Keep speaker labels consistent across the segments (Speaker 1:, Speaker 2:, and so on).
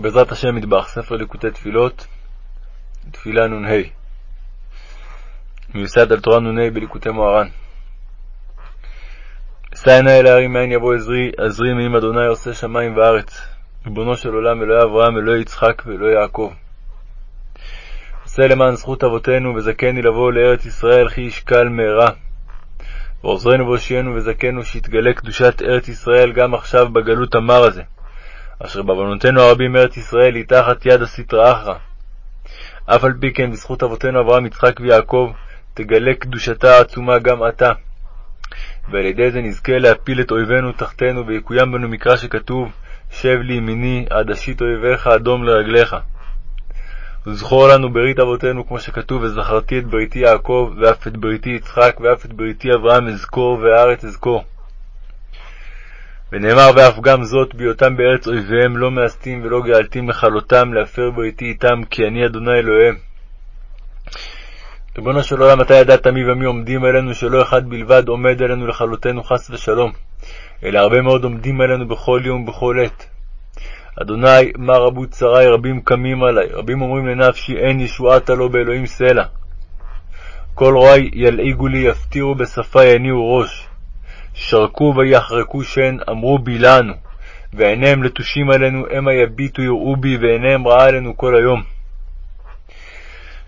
Speaker 1: בעזרת השם מטבח, ספר ליקוטי תפילות, תפילה נ"ה, מיוסד על תורה נ"ה בליקוטי מוהר"ן. אשא עיני אל ההרים מאין יבוא עזרי, עזרי מעם אדוני עושה שמים וארץ, ריבונו של עולם, אלוהי אברהם, אלוהי יצחק ואלוהי יעקב. עשה למען זכות אבותינו, וזכני לבוא לארץ ישראל, כי ישקל מהרה. ועוזרנו והושיענו וזכנו, שיתגלה קדושת ארץ ישראל גם עכשיו בגלות המר הזה. אשר בעוונותינו הרבים מארץ ישראל היא תחת יד הסטרא אחרא. אף על פי כן, בזכות אבותינו אברהם, יצחק ויעקב, תגלה קדושתה העצומה גם עתה. ועל ידי זה נזכה להפיל את אויבינו תחתנו, ויקוים בנו מקרא שכתוב, שב לי ימיני, עד אשית אויביך אדום לרגליך. וזכור לנו ברית אבותינו, כמו שכתוב, וזכרתי את בריתי יעקב, ואף את בריתי יצחק, ואף את בריתי אברהם אזכור, והארץ אזכור. ונאמר ואף גם זאת בהיותם בארץ אויביהם לא מאסתים ולא גאלתים לכלותם להפר בריתי איתם כי אני אדוני אלוהיהם. ריבונו של עולם אתה ידעת מי ומי עומדים עלינו שלא אחד בלבד עומד עלינו לכלותנו חס ושלום אלא הרבה מאוד עומדים עלינו בכל יום ובכל עת. אדוני מה רבו צרי רבים קמים עלי רבים אומרים לנפשי אין ישועתה לו באלוהים סלע. כל רואי ילעיגו לי יפטירו בשפה יניעו ראש שרקו ויחרקו שן, אמרו בילענו, ועיניהם לתושים עלינו, המה יביטו יראו בי, ועיניהם רעה עלינו כל היום.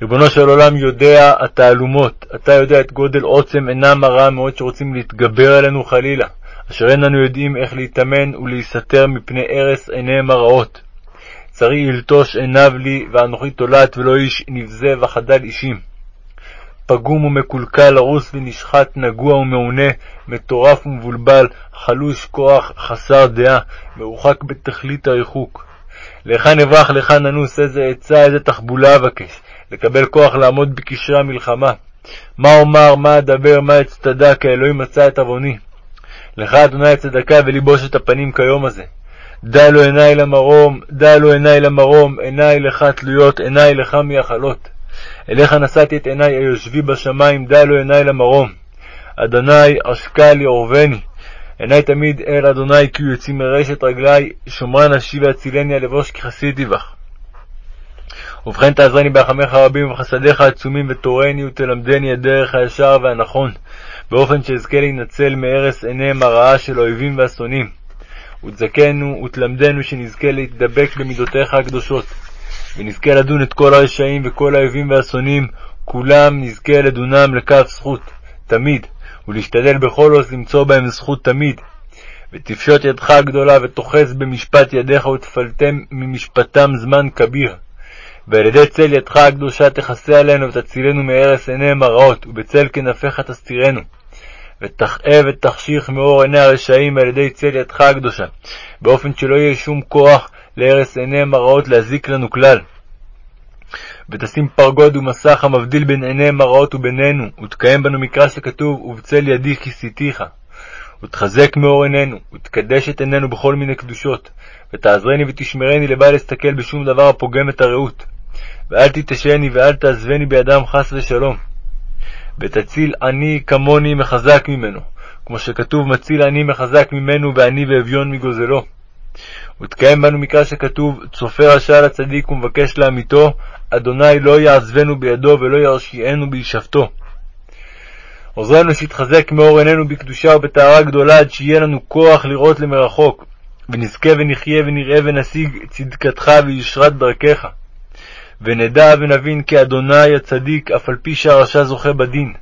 Speaker 1: ריבונו של עולם יודע התעלומות, אתה יודע את גודל עוצם עינם הרע מאוד שרוצים להתגבר עלינו חלילה, אשר אין לנו יודעים איך להתאמן ולהיסתר מפני הרס עיניהם הרעות. צרי ילטוש עיניו לי, ואנוכי תולעת ולא איש נבזה וחדל אישים. פגום ומקולקל, הרוס ונשחט, נגוע ומעונה, מטורף ומבולבל, חלוש כוח, חסר דעה, מרוחק בתכלית הריחוק. להיכן אברח, להיכן אנוס, איזה עצה, איזה תחבולה אבקש, לקבל כוח לעמוד בקשרי המלחמה. מה אומר, מה אדבר, מה אצטדע, כי האלוהים מצא את עווני. לך, אדוני הצדקה, ולבוש את הפנים כיום הזה. דע לו עיני למרום, דע לו עיני למרום, עיני לך תלויות, עיני לך מייחלות. אליך נשאתי את עיני היושבי בשמיים, דע לו עיני למרום. אדוני עשקה לי עורבני. עיני תמיד אל אדוני, כי הוא יוציא מרשת רגלי, שומרה נפשי והצילני על לבוש כי חסיתי בך. ובכן תעזרני בהחמך הרבים ובחסדיך העצומים, ותורני ותלמדני את דרך הישר והנכון, באופן שאזכה להינצל מהרס עיניהם הרעה של האויבים והשונאים. ותזכנו ותלמדנו שנזכה להתדבק במידותיך הקדושות. ונזכה לדון את כל הרשעים וכל האויבים והשונאים, כולם נזכה לדונם לכף זכות, תמיד, ולהשתדל בכל עוז למצוא בהם זכות תמיד. ותפשוט ידך הגדולה, ותאחז במשפט ידיך, ותפלתם ממשפטם זמן כביר. ועל ידי צל ידך הקדושה תכסה עלינו, ותצילנו מהרס עיניהם הרעות, ובצל כנפיך תסתירנו. ותכאב ותחשיך מאור עיני הרשעים על ידי צל ידך הקדושה, באופן שלא יהיה שום כוח להרס עיניהם הרעות להזיק לנו כלל. ותשים פרגוד ומסך המבדיל בין עיניהם הרעות ובינינו, ותקיים בנו מקרא שכתוב, ובצל ידי כיסיתיך. ותחזק מאור עינינו, ותקדש את עינינו בכל מיני קדושות, ותעזרני ותשמרני לבל אסתכל בשום דבר הפוגם את הרעות. ואל תתשני ואל תעזבני בידם חס ושלום. ותציל עני כמוני מחזק ממנו, כמו שכתוב מציל עני מחזק ממנו ועני ואביון מגוזלו. ותקיים בנו מקרא שכתוב, צופה רשע לצדיק ומבקש לאמיתו, אדוני לא יעזבנו בידו ולא ירשיענו בישבתו. עוזרנו שיתחזק מאור עינינו בקדושה ובטהרה גדולה, עד שיהיה לנו כוח לראות למרחוק, ונזכה ונחיה ונראה ונשיג צדקתך וישרת דרכך. ונדע ונבין כי אדוני הצדיק, אף על פי שהרשע זוכה בדין.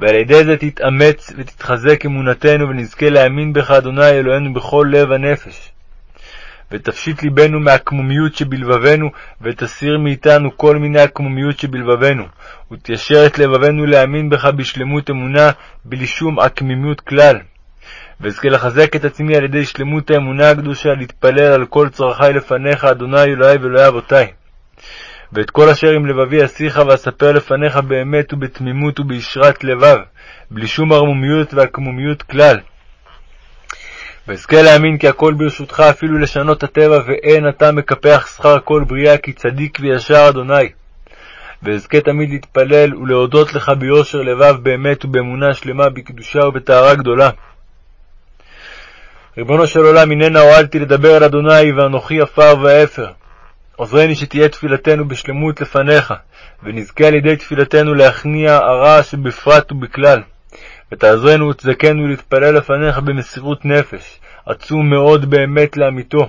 Speaker 1: ועל ידי זה תתאמץ ותתחזק אמונתנו, ונזכה להאמין בך, אדוני אלוהינו, בכל לב הנפש. ותפשיט ליבנו מהקמומיות שבלבבנו, ותסיר מאיתנו כל מיני הקמומיות שבלבבנו, ותיישר את לבבנו להאמין בך בשלמות אמונה, בלי שום עקמימיות כלל. ואזכה לחזק את עצמי על ידי שלמות האמונה הקדושה, להתפלל על כל צרכי לפניך, אדוני אלוהי ואלוהי אבותי. ואת כל אשר עם לבבי אשיך ואספר לפניך באמת ובתמימות ובישרת לבב, בלי שום ערמומיות ועקמומיות כלל. ואזכה להאמין כי הכל ברשותך אפילו לשנות הטבע, ואין אתה מקפח שכר כל בריאה, כי צדיק וישר אדוני. ואזכה תמיד להתפלל ולהודות לך ביושר לבב באמת ובאמונה שלמה, בקדושה ובטהרה גדולה. ריבונו של עולם, הננה הועלתי לדבר אל אדוני, ואנוכי עפר ואפר. עוזרני שתהיה תפילתנו בשלמות לפניך, ונזכה על ידי תפילתנו להכניע הרע שבפרט ובכלל. ותעזרנו ותזכנו להתפלל לפניך במסירות נפש, עצום מאוד באמת לאמיתו,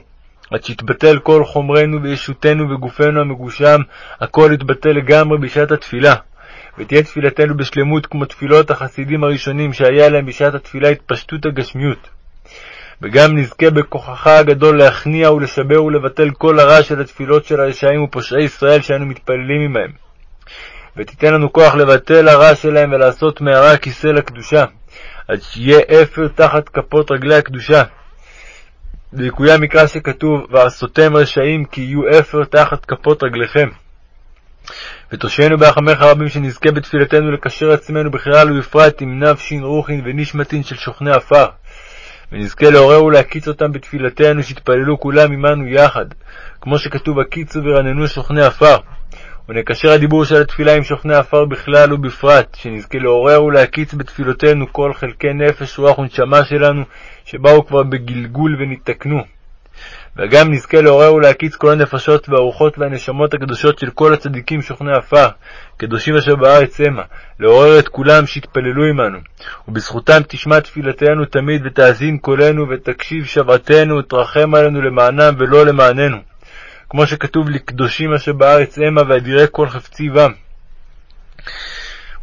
Speaker 1: עד שיתבטל כל חומרנו וישותנו וגופנו המגושם, הכל יתבטל לגמרי בשעת התפילה. ותהיה תפילתנו בשלמות כמו תפילות החסידים הראשונים שהיה להם בשעת התפילה התפשטות הגשמיות. וגם נזכה בכוחך הגדול להכניע ולשבר ולבטל כל הרע של התפילות של הרשעים ופושעי ישראל שאנו מתפללים עמהם. ותיתן לנו כוח לבטל הרע שלהם ולעשות מהרע כיסא לקדושה, עד שיהיה אפר תחת כפות רגלי הקדושה. ויקוים המקרא שכתוב, ועשותם רשעים כי יהיו אפר תחת כפות רגליכם. ותושענו ברחמך רבים שנזכה בתפילתנו לקשר עצמנו בכלל ובפרט עם נפשין רוחין ונשמתין של שוכני עפר. ונזכה לעורר ולהקיץ אותם בתפילתנו, שיתפללו כולם עמנו יחד, כמו שכתוב, הקיצו ורננו שוכני עפר. ונקשר הדיבור של התפילה עם שוכני עפר בכלל ובפרט, שנזכה לעורר ולהקיץ בתפילותינו כל חלקי נפש, רוח ונשמה שלנו, שבאו כבר בגלגול וניתקנו. וגם נזכה לעורר ולהקיץ כל הנפשות והרוחות והנשמות הקדושות של כל הצדיקים שוכני עפר, קדושים אשר בארץ המה, לעורר את כולם שיתפללו עמנו, ובזכותם תשמע תפילתנו תמיד, ותאזין קולנו, ותקשיב שבעתנו, ותרחם עלינו למענם ולא למעננו. כמו שכתוב לקדושים אשר בארץ המה, ואדירי כל חפצי בם.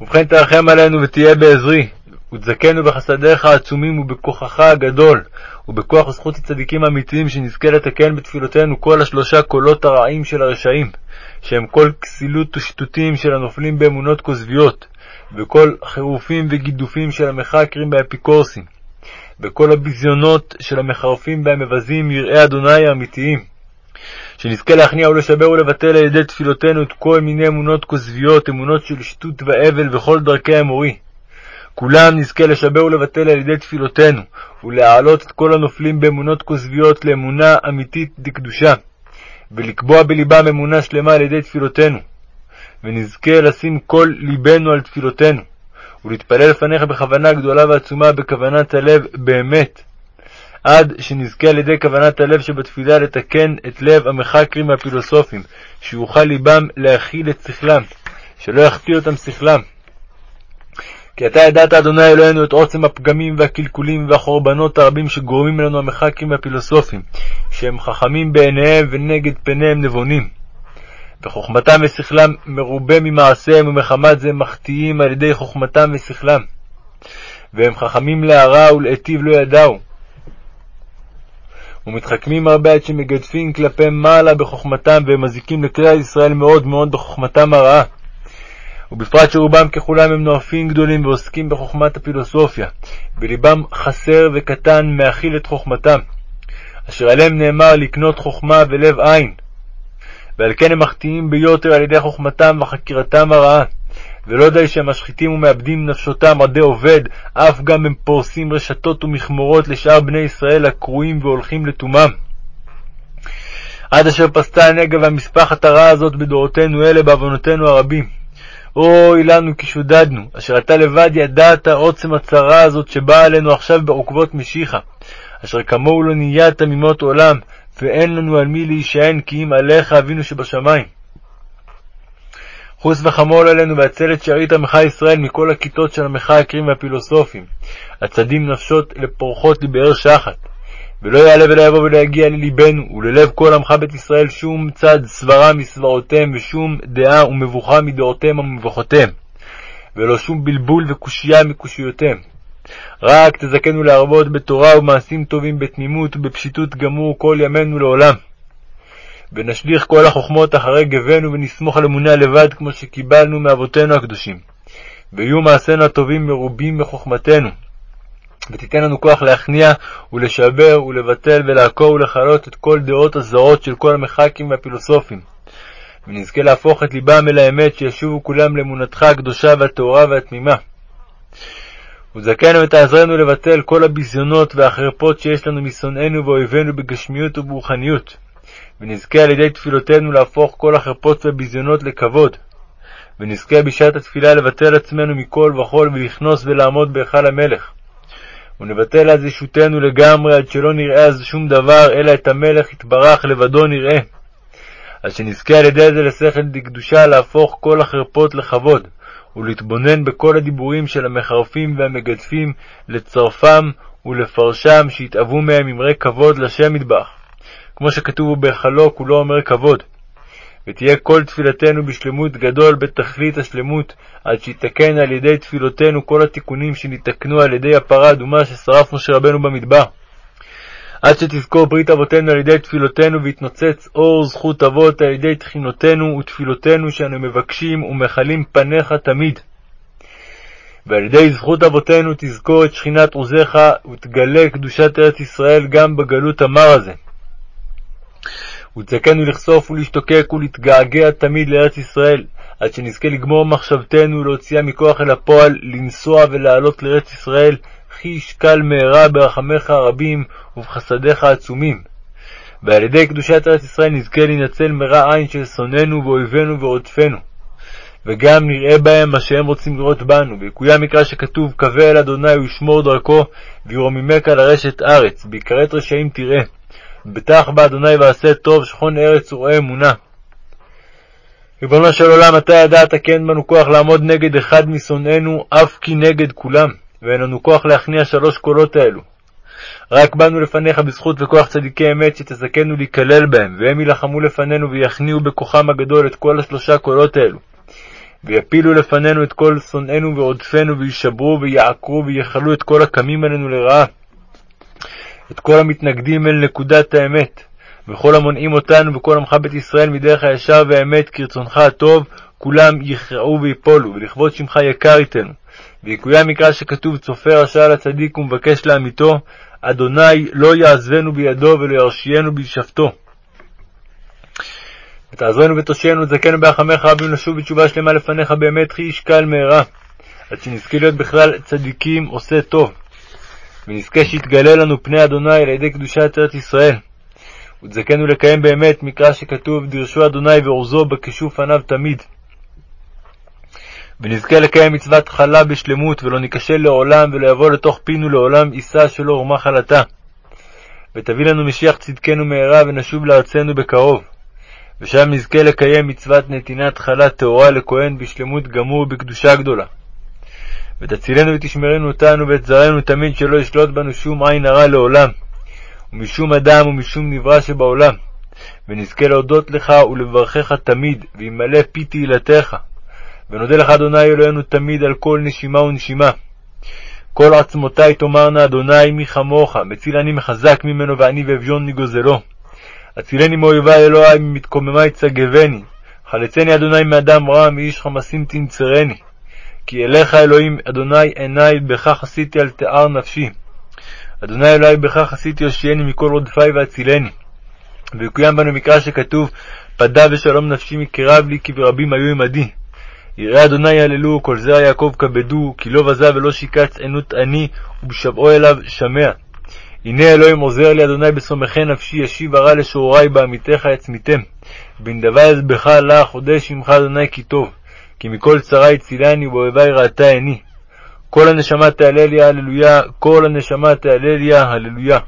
Speaker 1: ובכן תרחם עלינו ותהיה בעזרי, ותזכנו בחסדיך העצומים ובכוחך הגדול, ובכוח וזכות הצדיקים האמיתיים, שנזכה לתקן בתפילותינו כל השלושה קולות הרעים של הרשעים, שהם כל כסילות ושטותים של הנופלים באמונות כוזביות, וכל חירופים וגידופים של המחקרים באפיקורסים, וכל הביזיונות של המחרפים והמבזים יראי אדוני האמיתיים. שנזכה להכניע ולשבר ולבטל על ידי תפילותינו את כל מיני אמונות כוזביות, אמונות של שטות והבל וכל דרכי המורי. כולם נזכה לשבר ולבטל על ידי תפילותינו, ולהעלות את כל הנופלים באמונות כוזביות לאמונה אמיתית דקדושה, ולקבוע בלבם אמונה שלמה על ידי תפילותינו, ונזכה לשים כל ליבנו על תפילותינו, ולהתפלל לפניך בכוונה גדולה ועצומה, בכוונת הלב באמת, עד שנזכה על ידי כוונת הלב שבתפילה לתקן את לב המחקרים והפילוסופים, שיוכל ליבם להכיל את שכלם, שלא יחטיא אותם שכלם. כי אתה ידעת, אדוני אלוהינו, את עוצם הפגמים והקלקולים והחורבנות הרבים שגורמים לנו המחקרים והפילוסופים, שהם חכמים בעיניהם ונגד פניהם נבונים. וחוכמתם ושכלם מרובה ממעשיהם, ומחמת זה מחטיאים על ידי חוכמתם ושכלם. והם חכמים להרע ולהיטיב לא ידעו. ומתחכמים הרבה עד שמגדפים כלפי מעלה בחוכמתם, והם מזיקים לכלל ישראל מאוד מאוד בחוכמתם הרעה. ובפרט שרובם ככולם הם נואפים גדולים ועוסקים בחוכמת הפילוסופיה, ולבם חסר וקטן מאכיל את חוכמתם, אשר עליהם נאמר לקנות חוכמה ולב עין. ועל כן הם מחטיאים ביותר על ידי חוכמתם וחקירתם הרעה. ולא די שהם משחיתים ומאבדים נפשותם עדי עובד, אף גם הם פורסים רשתות ומכמורות לשאר בני ישראל הקרועים והולכים לטומאם. עד אשר פסתה הנגע והמשפחת הרע הזאת בדורותינו אלה בעוונותינו הרבים. אוי לנו כי שודדנו, אשר אתה לבד ידעת עוצם הצרה הזאת שבאה עלינו עכשיו בעוקבות משיחה, אשר כמוהו לא נהיית ממות עולם, ואין לנו על מי להישען כי אם עליך אבינו שבשמיים. חוס וחמול עלינו והצל את שארית עמך ישראל מכל הכיתות של המחקרים והפילוסופים, הצדים נפשות לפורחות לבאר שחת. ולא יעלה ולא יבוא ולא יגיע ללבנו, וללב כל עמך בית ישראל שום צד סברה מסברותיהם, ושום דעה ומבוכה מדעותיהם ומבוכותיהם, ולא שום בלבול וקושייה מקושיותיהם. רק תזכנו להרבות בתורה ובמעשים טובים בתמימות ובפשיטות גמור כל ימינו לעולם. ונשליך כל החוכמות אחרי גבנו ונסמוך על אמונה לבד כמו שקיבלנו מאבותינו הקדושים. ויהיו מעשינו הטובים מרובים בחוכמתנו. ותיתן לנו כוח להכניע ולשבר ולבטל ולעקור ולכלות את כל דעות הזרות של כל המחקים והפילוסופים. ונזכה להפוך את ליבם אל האמת, שישובו כולם לאמונתך הקדושה והטהורה והתמימה. וזכנו ותעזרנו לבטל כל הביזיונות והחרפות שיש לנו משונאינו ואויבינו בגשמיות וברוחניות. ונזכה על ידי תפילותינו להפוך כל החרפות והביזיונות לכבוד. ונזכה בשעת התפילה לבטל עצמנו מכל וכול ולכנוס ולעמוד בהיכל המלך. ונבטל אז ישותנו לגמרי, עד שלא נראה אז שום דבר, אלא את המלך יתברך לבדו נראה. עד שנזכה על ידי זה לשכל דקדושה להפוך כל החרפות לכבוד, ולהתבונן בכל הדיבורים של המחרפים והמגדפים, לצרפם ולפרשם, שיתאוו מהם אמרי כבוד לשם מטבח. כמו שכתוב בהיכלו כולו אומר כבוד. ותהיה כל תפילתנו בשלמות גדול בתכלית השלמות, עד שיתקן על ידי תפילותינו כל התיקונים שניתקנו על ידי הפרה האדומה ששרף משה רבנו במדבר. עד שתזכור ברית אבותינו על ידי תפילותינו, ויתנוצץ אור זכות אבות על ידי תחינותינו ותפילותינו שאנו מבקשים ומכלים פניך תמיד. ועל ידי זכות אבותינו תזכור את שכינת עוזיך, ותגלה קדושת ארץ ישראל גם בגלות המר הזה. ותזכנו לחשוף ולהשתוקק ולהתגעגע תמיד לארץ ישראל, עד שנזכה לגמור מחשבתנו ולהוציאה מכוח אל הפועל, לנסוע ולעלות לארץ ישראל, כי ישקל מהרה ברחמיך הרבים ובחסדיך העצומים. ועל ידי קדושת ארץ ישראל נזכה להינצל מרע עין של שונאינו ואויבינו ורודפנו. וגם נראה בהם מה שהם רוצים לראות בנו, ויקוים מקרא שכתוב, קווה אל אדוני ושמור דרכו, וירוממך לרשת ארץ, בכרת רשעים תראה. בטח באדוני ועשה טוב, שכון ארץ וראה אמונה. ריבונו של עולם, אתה ידעת כן בנו כוח לעמוד נגד אחד משונאינו, אף כי נגד כולם, ואין לנו כוח להכניע שלוש קולות האלו. רק באנו לפניך בזכות וכוח צדיקי אמת, שתזכנו להיכלל בהם, והם יילחמו לפנינו ויכניעו בכוחם הגדול את כל השלושה קולות האלו. ויפילו לפנינו את כל שונאינו ועודפינו, וישברו ויעקרו ויכלו את כל הקמים עלינו לרעה. את כל המתנגדים אל נקודת האמת, וכל המונעים אותנו וכל עמך בית ישראל מדרך הישר והאמת כרצונך הטוב, כולם יכרעו ויפולו, ולכבוד שמך יקר איתנו. ויקוים מקרא שכתוב צופה רשע לצדיק ומבקש לאמיתו, אדוני לא יעזבנו בידו ולא ירשיענו בישפטו. ותעזרנו ותושענו ותזכנו ברחמך רבים לשוב בתשובה שלמה לפניך באמת כי ישקל מהרה, עד שנזכה להיות בכלל צדיקים עושה טוב. ונזכה שיתגלה לנו פני אדוני על ידי קדושת ארץ ישראל. ותזכנו לקיים באמת מקרא שכתוב, דרשו אדוני ועוזו בכישוף עניו תמיד. ונזכה לקיים מצוות חלה בשלמות, ולא ניכשל לעולם, ולא יבוא לתוך פינו לעולם עיסה שלא הורמה חלתה. ותביא לנו משיח צדקנו מהרה, ונשוב לארצנו בקרוב. ושם נזכה לקיים מצוות נתינת חלה טהורה לכהן בשלמות גמור ובקדושה גדולה. ותצילנו ותשמרנו אותנו ואת זרענו תמיד שלא ישלוט בנו שום עין הרע לעולם, ומשום אדם ומשום נברא שבעולם. ונזכה להודות לך ולברכך תמיד, וימלא פי תהילתך. ונודה לך אדוני אלוהינו תמיד על כל נשימה ונשימה. כל עצמותי תאמרנה אדוני מי כמוך, מציל אני מחזק ממנו ואני ואביון מגוזלו. הצילני מאויבי אלוהי ממתקוממי צגבני. חלצני אדוני מאדם רע, מאיש חמסים תנצרני. כי אליך אלוהים, אדוני עיני, בכך עשיתי על תיאר נפשי. אדוני אלוהי, בכך עשיתי הושיעני מכל רודפי והצילני. ויקוים בנו מקרא שכתוב, פדה ושלום נפשי מקרב לי, כי ברבים היו עמדי. יראי אדוני יהללו, כל זרע יעקב כבדו, כי לא בזה ולא שיקץ ענות אני, ובשבעו אליו שמע. הנה אלוהים עוזר לי, אדוני בסומכי נפשי, ישיב הרע לשעורי בעמיתך יצמיתם. בנדבה יזבך לך, אודה שמך אדוני כי טוב. כי מכל צרה הצילני ובאויבי ראתה עיני. כל הנשמה תהלל יה, הללויה, כל הנשמה תהלל יה, הללויה.